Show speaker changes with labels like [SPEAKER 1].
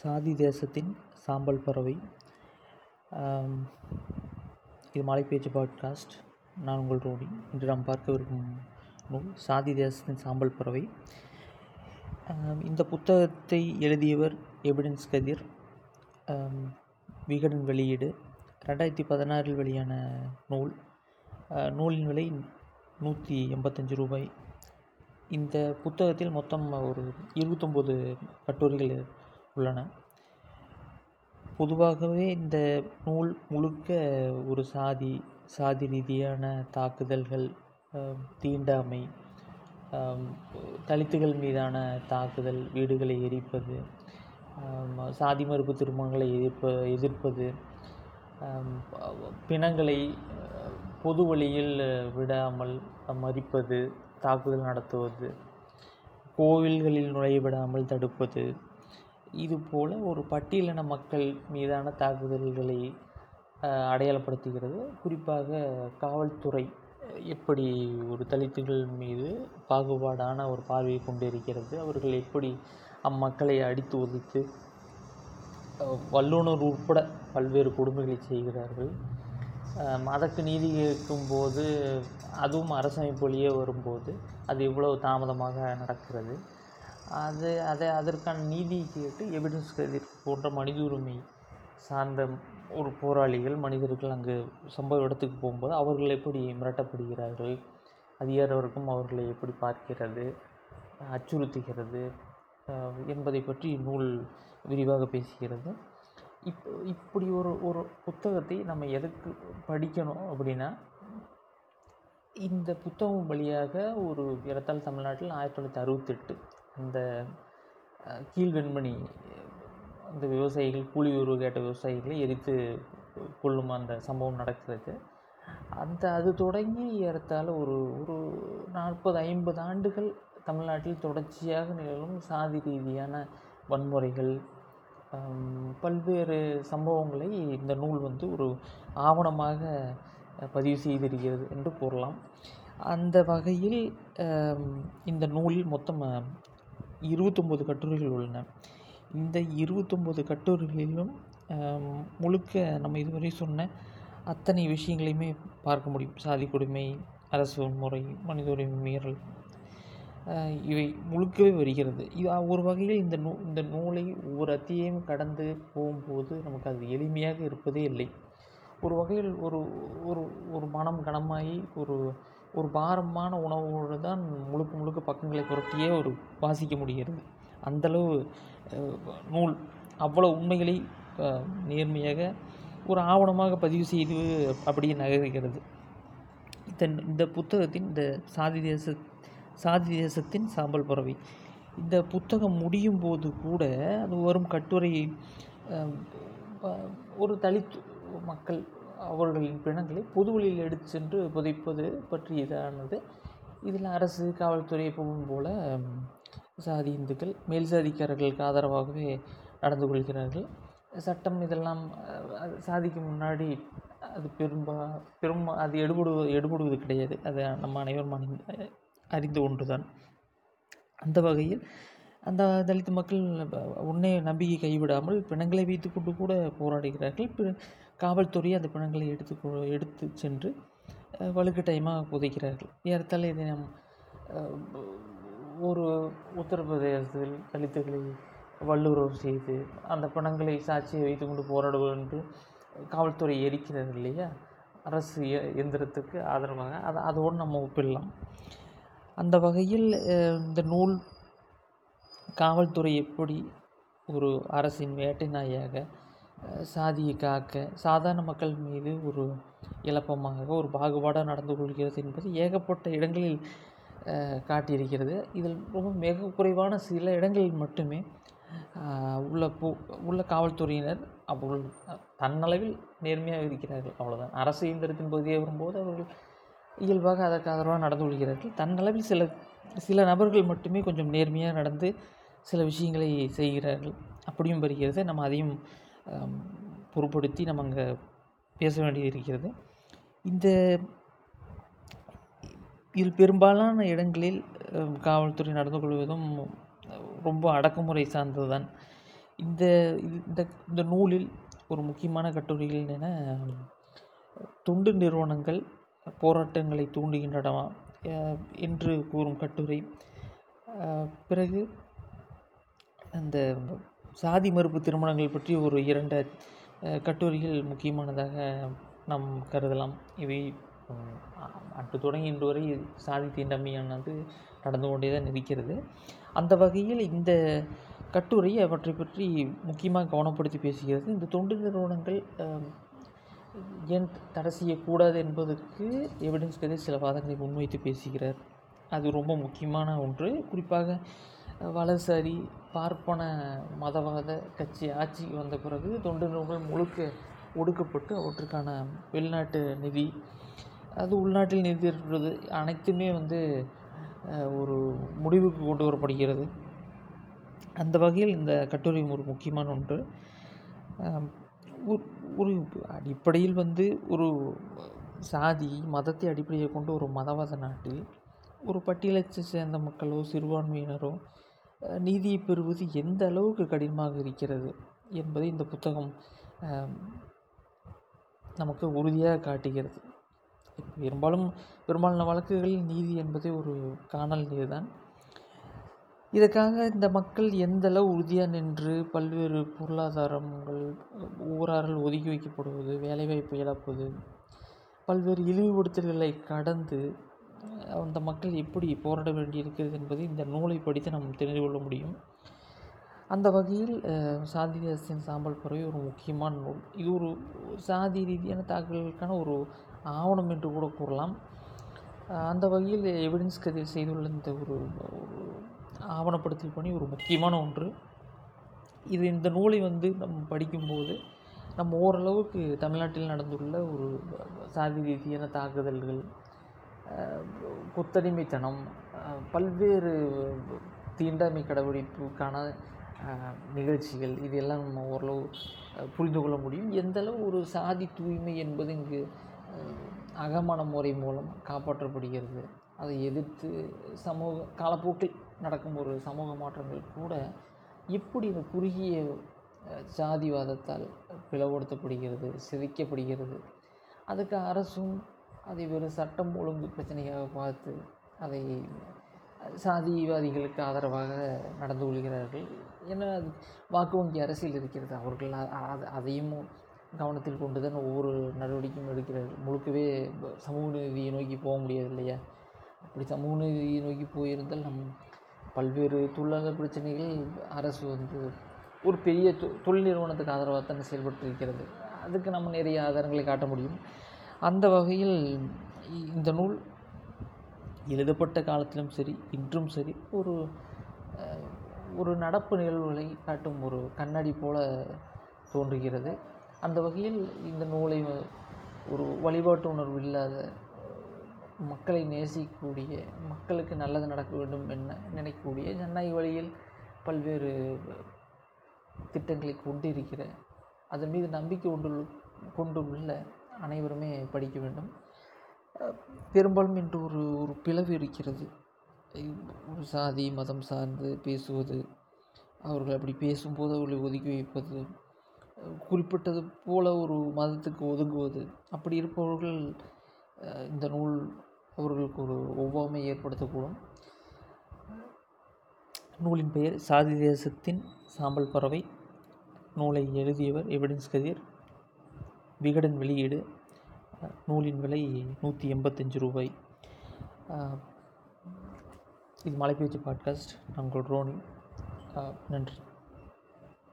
[SPEAKER 1] சாதி தேசத்தின் சாம்பல் பறவை. இது மலை பேச்சு பாட்காஸ்ட். நான் உங்கள் ரோடி இன்று நாம் பார்க்கவிருக்கும் நூல் சாதி தேசத்தின் சாம்பல் பறவை. இந்த புத்தகத்தை எழுதியவர் எபிடன்ஸ் கதிர். விகடன் வெளியீடு. ரெண்டாயிரத்தி பதினாறில் வெளியான நூல். நூலின் விலை நூற்றி எண்பத்தஞ்சு ரூபாய். இந்த புத்தகத்தில் மொத்தம் ஒரு இருபத்தொம்போது கட்டுரைகள் உள்ளன. பொதுவாகவே இந்த நூல் முழுக்க ஒரு சாதி சாதி ரீதியான தாக்குதல்கள் தீண்டாமை தலித்துகள் மீதான தாக்குதல் வீடுகளை எரிப்பது சாதி மறுப்பு திருமணங்களை எதிர்ப்ப எதிர்ப்பது பிணங்களை பொது வழியில் விடாமல் மறிப்பது தாக்குதல் நடத்துவது கோவில்களில் நுழைய விடாமல் தடுப்பது இதுபோல் ஒரு பட்டியலின மக்கள் மீதான தாக்குதல்களை அடையாளப்படுத்துகிறது. குறிப்பாக காவல்துறை எப்படி ஒரு தலித்துகள் மீது பாகுபாடான ஒரு பார்வையை கொண்டிருக்கிறது அவர்கள் எப்படி அம்மக்களை அடித்து ஒதுத்து வல்லுனர் உட்பட பல்வேறு கொடுமைகளை செய்கிறார்கள். மதக்கு நீதி கேட்கும்போது அதுவும் அரசமைப்பு வழியே வரும்போது அது இவ்வளவு தாமதமாக நடக்கிறது. அது அதை அதற்கான நீதி கேட்டு எவிடன்ஸ் கதிர் போன்ற மனித உரிமை சார்ந்த ஒரு போராளிகள் மனிதர்கள் அங்கு சம்பவ இடத்துக்கு போகும்போது அவர்கள் எப்படி மிரட்டப்படுகிறார்கள்? அதிகாரவர்க்கம் அவர்களை எப்படி பார்க்கிறது? அச்சுறுத்துகிறது? என்பதை பற்றி நூல் விரிவாக பேசுகிறது. இப் இப்படி ஒரு ஒரு புத்தகத்தை நம்ம எதுக்கு படிக்கணும் அப்படின்னா இந்த புத்தகம் வழியாக ஒரு இடத்தால் தமிழ்நாட்டில் ஆயிரத்தி தொள்ளாயிரத்தி அறுபத்தெட்டு இந்த கீழ்வெண்மணி அந்த விவசாயிகள் கூலி உருவ கேட்ட விவசாயிகளை எரித்து கொள்ளும் அந்த சம்பவம் நடக்கிறது. அந்த அது தொடங்கி ஏறத்தாழ ஒரு ஒரு நாற்பது ஐம்பது ஆண்டுகள் தமிழ்நாட்டில் தொடர்ச்சியாக நிகழும் சாதி ரீதியான வன்முறைகள் பல்வேறு சம்பவங்களை இந்த நூல் வந்து ஒரு ஆவணமாக பதிவு செய்திருக்கிறது என்று கூறலாம். அந்த வகையில் இந்த நூலில் மொத்தம் இருபத்தொம்போது கட்டுரைகள் உள்ளன. இந்த இருபத்தொம்போது கட்டுரைகளிலும் முழுக்க நம்ம இதுவரை சொன்ன அத்தனை விஷயங்களையுமே பார்க்க முடியும். சாதி கொடுமை அரசு முறை மனித உரிமை மீறல் இவை முழுக்கவே வருகிறது. இது ஒரு வகையில் இந்த நூ இந்த நூலை ஒவ்வொரு அத்தியையும் கடந்து போகும்போது நமக்கு அது எளிமையாக இருப்பதே இல்லை. ஒரு வகையில் ஒரு ஒரு ஒரு மனம் கனமாகி ஒரு ஒரு பாரமான உணவோடு தான் முழுக்க முழுக்க பக்கங்களை புரட்டியே ஒரு வாசிக்க முடிகிறது. அந்தளவு நூல் அவ்வளோ உண்மைகளை நேர்மையாக ஒரு ஆவணமாக பதிவு செய்து அப்படியே நகர்கிறது. தென் இந்த புத்தகத்தின் இந்த சாதி தேச சாதி தேசத்தின் சாம்பல் பறவை. இந்த புத்தகம் முடியும் போது கூட அது வரும் கட்டுரை ஒரு தலித் மக்கள் அவர்களின் பிணங்களை பொதுவெளியில் எடுத்து சென்று புதைப்பது பற்றி இதானது இதில் அரசு காவல்துறை எப்பவும் போல சாதி இந்துக்கள் மேல் சாதிக்காரர்களுக்கு ஆதரவாகவே நடந்து கொள்கிறார்கள். சட்டம் இதெல்லாம் சாதிக்கு முன்னாடி அது பெரும்பா பெரும் அது எடுபடு எடுபடுவது கிடையாது. அது நம்ம அனைவரும் அறிந்து அறிந்து ஒன்று தான் அந்த வகையில் அந்த தலித் மக்கள் உன்னை நம்பிக்கை கைவிடாமல் பிணங்களை வைத்து கொண்டு கூட போராடுகிறார்கள். காவல்துறை அந்த பிணங்களை எடுத்து எடுத்து சென்று வலுக்கட்டாயமாக புதைக்கிறார்கள் ஏறத்தாழ இதை நம் ஒரு உத்தரப்பிரதேசத்தில் தலித்துகளை வல்லுறவு செய்து அந்த பிணங்களை சாட்சியை வைத்து கொண்டு போராடுவது என்று காவல்துறை எரிக்கிறது இல்லையா? அரசு எந்திரத்துக்கு ஆதரவாக அதை அதோடு நம்ம ஒப்பிடலாம். அந்த வகையில் இந்த நூல் காவல்துறை எப்படி ஒரு அரசின் வேட்டை நாயாக சாதியை காக்க சாதாரண மக்கள் மீது ஒரு இழப்பமாக ஒரு பாகுபாடாக நடந்து கொள்கிறது என்பது ஏகப்பட்ட இடங்களில் காட்டியிருக்கிறது. இதில் ரொம்ப மிக குறைவான சில இடங்களில் மட்டுமே உள்ள போ உள்ள காவல்துறையினர் அவர்கள் தன்னளவில் நேர்மையாக இருக்கிறார்கள். அவ்வளோதான் அரசு இயந்திரத்தின் பகுதியே வரும்போது அவர்கள் இயல்பாக அதற்கு ஆதரவாக நடந்து கொள்கிறார்கள். தன்னளவில் சில சில நபர்கள் மட்டுமே கொஞ்சம் நேர்மையாக நடந்து சில விஷயங்களை செய்கிறார்கள். அப்படியும் வருகிறது. நம்ம அதையும் பொருட்படுத்தி நம்ம அங்கே பேச வேண்டியது இருக்கிறது. இந்த இதில் பெரும்பாலான இடங்களில் காவல்துறை நடந்து கொள்வதும் ரொம்ப அடக்குமுறை சார்ந்தது தான் இந்த இந்த இந்த நூலில் ஒரு முக்கியமான கட்டுரைகள் என தொண்டு நிறுவனங்கள் போராட்டங்களை தூண்டுகின்றனவா என்று கூறும் கட்டுரை. பிறகு அந்த சாதி மறுப்பு திருமணங்கள் பற்றி ஒரு இரண்டு கட்டுரைகள் முக்கியமானதாக நாம் கருதலாம். இவை அன்று தொடங்கி இன்று வரை சாதி தீண்டாமையானது நடந்து கொண்டே தான் இருக்கிறது. அந்த வகையில் இந்த கட்டுரை அவற்றை பற்றி முக்கியமாக கவனப்படுத்தி பேசுகிறது. இந்த தொண்டு நிறுவனங்கள் ஏன் தடை செய்யக்கூடாது என்பதற்கு எவிடன்ஸ் கதை சில வாதங்களை முன்வைத்து பேசுகிறார். அது ரொம்ப முக்கியமான ஒன்று. குறிப்பாக வலதுசாரி பார்ப்பன மதவாத கட்சி ஆட்சிக்கு வந்த பிறகு தொண்டு நிறுவனங்கள் முழுக்க ஒடுக்கப்பட்டு அவற்றுக்கான வெளிநாட்டு நிதி அது உள்நாட்டில் நிதி இருக்கிறது அனைத்துமே வந்து ஒரு முடிவுக்கு கொண்டு வரப்படுகிறது. அந்த வகையில் இந்த கட்டுரை ஒரு முக்கியமான ஒன்று. ஒரு அடிப்படையில் வந்து ஒரு சாதி மதத்தை அடிப்படையாக கொண்டு ஒரு மதவாத நாட்டில் ஒரு பட்டியலத்தை சேர்ந்த மக்களோ சிறுபான்மையினரோ நீதியை பெறுவது எந்த அளவுக்கு கடினமாக இருக்கிறது என்பதை இந்த புத்தகம் நமக்கு உறுதியாக காட்டுகிறது. பெரும்பாலும் பெரும்பாலான வழக்குகளில் நீதி என்பதே ஒரு காணல் நீர் தான் இதற்காக இந்த மக்கள் எந்தளவு உறுதியாக நின்று பல்வேறு பொருளாதாரங்கள் ஊரார்கள் ஒதுக்கி வைக்கப்படுவது வேலைவாய்ப்பு இழப்பது பல்வேறு இழிவுபடுத்தல்களை கடந்து அந்த மக்கள் எப்படி போராட வேண்டியிருக்கிறது என்பதை இந்த நூலை படித்து நாம் தெரிந்து கொள்ள முடியும். அந்த வகையில் சாதி தேசத்தின் சாம்பல் பறவை ஒரு முக்கியமான நூல். இது ஒரு சாதி ரீதியான தாக்குதல்களுக்கான ஒரு ஆவணம் என்று கூட கூறலாம். அந்த வகையில் எவிடன்ஸ் கதிர் செய்துள்ள இந்த ஒரு ஆவணப்படுத்தல் பணி ஒரு முக்கியமான ஒன்று. இது இந்த நூலை வந்து நம்ம படிக்கும்போது நம்ம ஓரளவுக்கு தமிழ்நாட்டில் நடந்துள்ள ஒரு சாதி ரீதியான தாக்குதல்கள் கொத்தடிமைத்தனம் பல்வேறு தீண்டாமை கடைபிடிப்புக்கான நிகழ்ச்சிகள் இது எல்லாம் நம்ம ஓரளவு புரிந்து கொள்ள முடியும். எந்தளவு ஒரு சாதி தூய்மை என்பது இங்கு அகமான முறை மூலம் காப்பாற்றப்படுகிறது அதை எதிர்த்து சமூக காலப்போக்கில் நடக்கும் ஒரு சமூக மாற்றங்கள் கூட எப்படி இந்த குறுகிய ஜாதிவாதத்தால் பிளவுபடுத்தப்படுகிறது சிதைக்கப்படுகிறது அதுக்கு அரசும் அதை வெறும் சட்டம் ஒழுங்கு பிரச்சனையாக பார்த்து அதை சாதிவாதிகளுக்கு ஆதரவாக நடந்து கொள்கிறார்கள். ஏன்னா அது வாக்கு வங்கி அரசியல் இருக்கிறது. அவர்கள் அது அதையும் கவனத்தில் கொண்டு தான் ஒவ்வொரு நடவடிக்கையும் எடுக்கிறார்கள். முழுக்கவே சமூக நீதியை நோக்கி போக முடியாது இல்லையா? அப்படி சமூக நீதியை நோக்கி போயிருந்தால் நம் பல்வேறு தொழிலாளர் பிரச்சனைகள் அரசு வந்து ஒரு பெரிய தொ தொழில் நிறுவனத்துக்கு ஆதரவாக தான் செயல்பட்டு இருக்கிறது. அதுக்கு நம்ம நிறைய ஆதாரங்களை காட்ட முடியும். அந்த வகையில் இந்த நூல் எழுதப்பட்ட காலத்திலும் சரி இன்றும் சரி ஒரு ஒரு நடப்பு நிகழ்வுகளை காட்டும் ஒரு கண்ணாடி போல தோன்றுகிறது. அந்த வகையில் இந்த நூலை ஒரு வழிபாட்டு உணர்வு இல்லாத மக்களை நேசிக்கக்கூடிய மக்களுக்கு நல்லது நடக்க வேண்டும் என்ன நினைக்கக்கூடிய ஜனநாயக வழியில் பல்வேறு திட்டங்களை கொண்டிருக்கிற அதன் மீது நம்பிக்கை கொண்டு கொண்டுள்ள அனைவருமே படிக்க வேண்டும். பெரும்பாலும் இன்று ஒரு ஒரு பிளவு இருக்கிறது. ஒரு சாதி மதம் சார்ந்து பேசுவது அவர்கள் அப்படி பேசும்போது அவர்களை ஒதுக்கி வைப்பது குறிப்பிட்டது போல ஒரு மதத்துக்கு ஒதுங்குவது அப்படி இருப்பவர்கள் இந்த நூல் அவர்களுக்கு ஒரு ஒவ்வாமை ஏற்படுத்தக்கூடும். நூலின் பெயர் சாதி தேசத்தின் சாம்பல் பறவை. நூலை எழுதியவர் எவிடன்ஸ் கதிர். விகடன் வெளியீடு நூலின் விலை நூற்றி எண்பத்தஞ்சு ரூபாய். இது மலைப்பேச்சு பாட்காஸ்ட். நான் உங்கள் ரோனி நன்றி.